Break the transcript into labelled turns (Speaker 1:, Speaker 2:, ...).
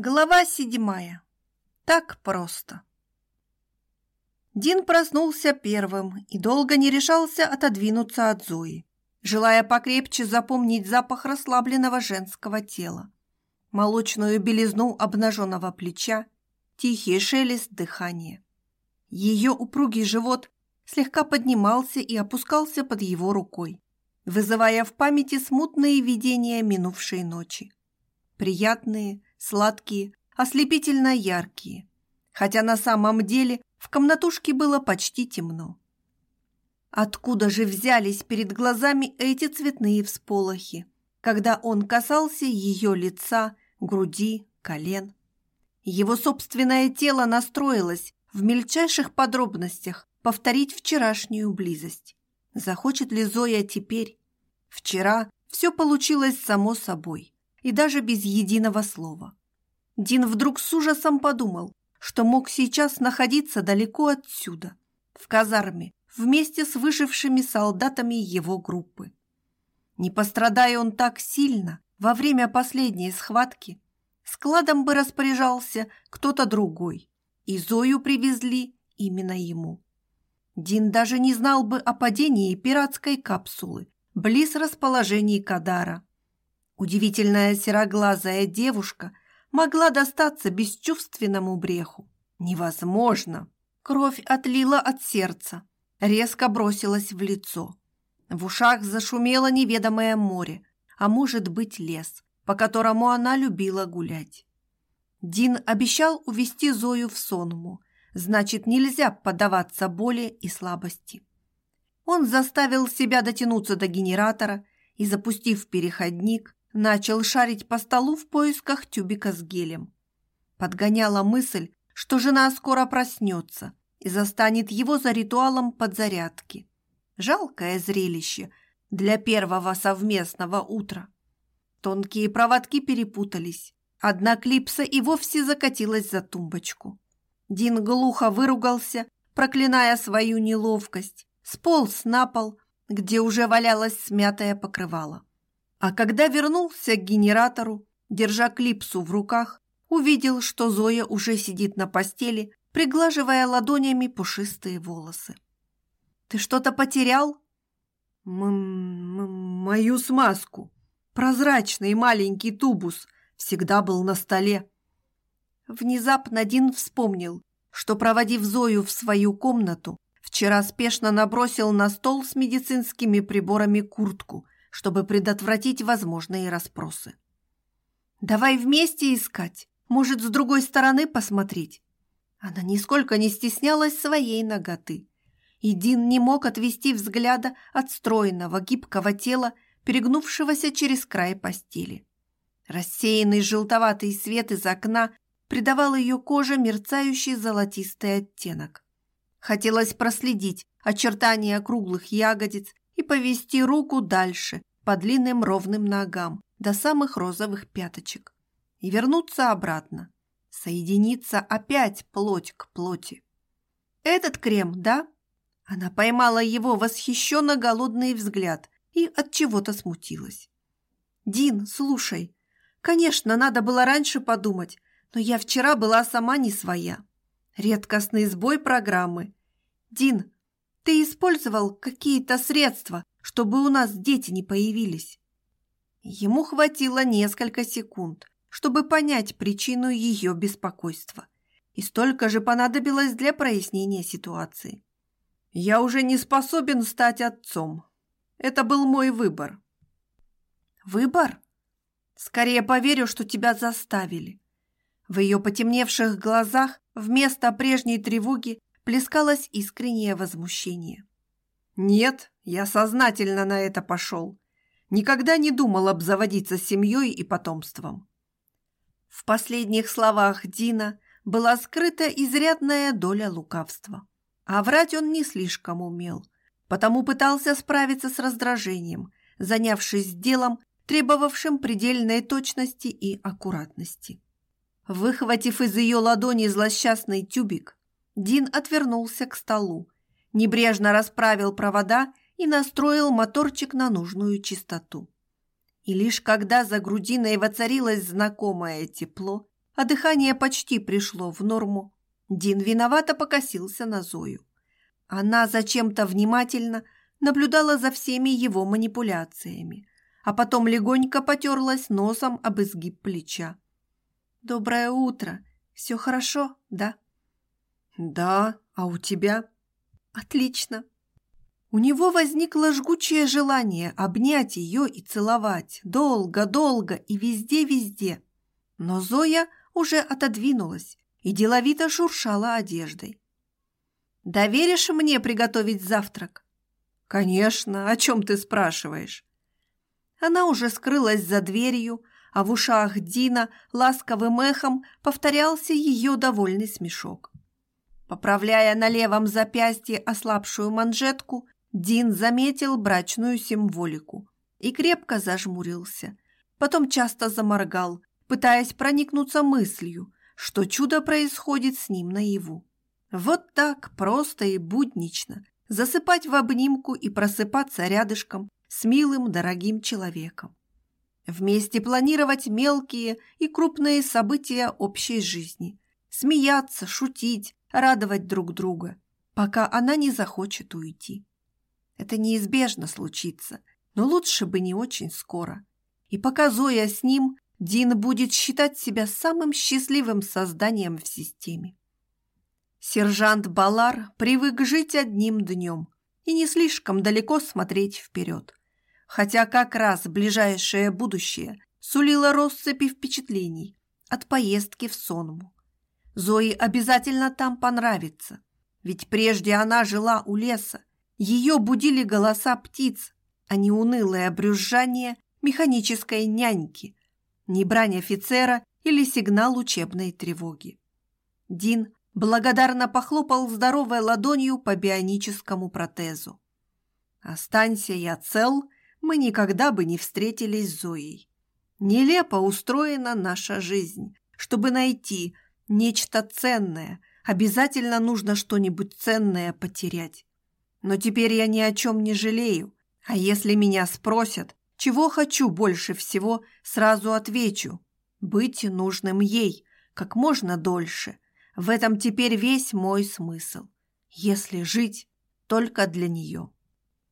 Speaker 1: Глава седьмая. Так просто. Дин проснулся первым и долго не решался отодвинуться от Зои, желая покрепче запомнить запах расслабленного женского тела, молочную белизну обнаженного плеча, тихий шелест дыхания. Ее упругий живот слегка поднимался и опускался под его рукой, вызывая в памяти смутные видения минувшей ночи. Приятные, сладкие, ослепительно яркие, хотя на самом деле в комнатушке было почти темно. Откуда же взялись перед глазами эти цветные всполохи, когда он касался ее лица, груди, колен? Его собственное тело настроилось в мельчайших подробностях повторить вчерашнюю близость. Захочет ли Зоя теперь? Вчера все получилось само собой и даже без единого слова. Дин вдруг с ужасом подумал, что мог сейчас находиться далеко отсюда, в казарме, вместе с выжившими солдатами его группы. Не пострадая он так сильно во время последней схватки, складом бы распоряжался кто-то другой, и Зою привезли именно ему. Дин даже не знал бы о падении пиратской капсулы близ расположений Кадара. Удивительная сероглазая девушка могла достаться бесчувственному бреху. Невозможно! Кровь отлила от сердца, резко бросилась в лицо. В ушах зашумело неведомое море, а может быть лес, по которому она любила гулять. Дин обещал увести Зою в сонму, значит, нельзя поддаваться боли и слабости. Он заставил себя дотянуться до генератора и, запустив переходник, начал шарить по столу в поисках тюбика с гелем. Подгоняла мысль, что жена скоро проснется и застанет его за ритуалом подзарядки. Жалкое зрелище для первого совместного утра. Тонкие проводки перепутались. Одна клипса и вовсе закатилась за тумбочку. Дин глухо выругался, проклиная свою неловкость, сполз на пол, где уже валялось смятое покрывало. А когда вернулся к генератору, держа клипсу в руках, увидел, что Зоя уже сидит на постели, приглаживая ладонями пушистые волосы. «Ты что-то потерял?» М -м «Мою смазку. Прозрачный маленький тубус всегда был на столе». Внезапно Дин вспомнил, что, проводив Зою в свою комнату, вчера спешно набросил на стол с медицинскими приборами куртку – чтобы предотвратить возможные расспросы. «Давай вместе искать, может, с другой стороны посмотреть». Она нисколько не стеснялась своей ноготы. И Дин не мог отвести взгляда от стройного гибкого тела, перегнувшегося через край постели. Рассеянный желтоватый свет из окна придавал ее коже мерцающий золотистый оттенок. Хотелось проследить очертания круглых ягодиц и повести руку дальше, по длинным ровным ногам, до самых розовых пяточек. И вернуться обратно. Соединиться опять плоть к плоти. «Этот крем, да?» Она поймала его восхищенно голодный взгляд и от чего-то смутилась. «Дин, слушай, конечно, надо было раньше подумать, но я вчера была сама не своя. Редкостный сбой программы. Дин, ты использовал какие-то средства, чтобы у нас дети не появились. Ему хватило несколько секунд, чтобы понять причину ее беспокойства, и столько же понадобилось для прояснения ситуации. Я уже не способен стать отцом. Это был мой выбор. Выбор? Скорее поверю, что тебя заставили. В ее потемневших глазах вместо прежней тревоги плескалось искреннее возмущение. Нет, я сознательно на это пошел. Никогда не думал обзаводиться семьей и потомством. В последних словах Дина была скрыта изрядная доля лукавства. А врать он не слишком умел, потому пытался справиться с раздражением, занявшись делом, требовавшим предельной точности и аккуратности. Выхватив из ее ладони злосчастный тюбик, Дин отвернулся к столу, небрежно расправил провода и настроил моторчик на нужную частоту. И лишь когда за грудиной воцарилось знакомое тепло, а дыхание почти пришло в норму, Дин виновато покосился на Зою. Она зачем-то внимательно наблюдала за всеми его манипуляциями, а потом легонько потерлась носом об изгиб плеча. «Доброе утро. Все хорошо, да?» «Да, а у тебя?» «Отлично». У него возникло жгучее желание обнять ее и целовать долго-долго и везде-везде. Но Зоя уже отодвинулась и деловито шуршала одеждой. «Доверишь мне приготовить завтрак?» «Конечно, о чем ты спрашиваешь?» Она уже скрылась за дверью, а в ушах Дина ласковым эхом повторялся ее довольный смешок. Поправляя на левом запястье ослабшую манжетку, Дин заметил брачную символику и крепко зажмурился. Потом часто заморгал, пытаясь проникнуться мыслью, что чудо происходит с ним наяву. Вот так просто и буднично засыпать в обнимку и просыпаться рядышком с милым дорогим человеком. Вместе планировать мелкие и крупные события общей жизни. Смеяться, шутить, радовать друг друга, пока она не захочет уйти. Это неизбежно случится, но лучше бы не очень скоро. И пока Зоя с ним, Дин будет считать себя самым счастливым созданием в системе. Сержант Балар привык жить одним днем и не слишком далеко смотреть вперед. Хотя как раз ближайшее будущее сулило россыпи впечатлений от поездки в Сонму. Зои обязательно там понравится, ведь прежде она жила у леса, ее будили голоса птиц, а не унылое брюзжание механической няньки, не брань офицера или сигнал учебной тревоги. Дин благодарно похлопал здоровой ладонью по бионическому протезу. «Останься я цел, мы никогда бы не встретились с Зоей. Нелепо устроена наша жизнь. Чтобы найти нечто ценное, обязательно нужно что-нибудь ценное потерять. Но теперь я ни о чем не жалею. А если меня спросят, чего хочу больше всего, сразу отвечу. Быть нужным ей как можно дольше. В этом теперь весь мой смысл. Если жить только для нее.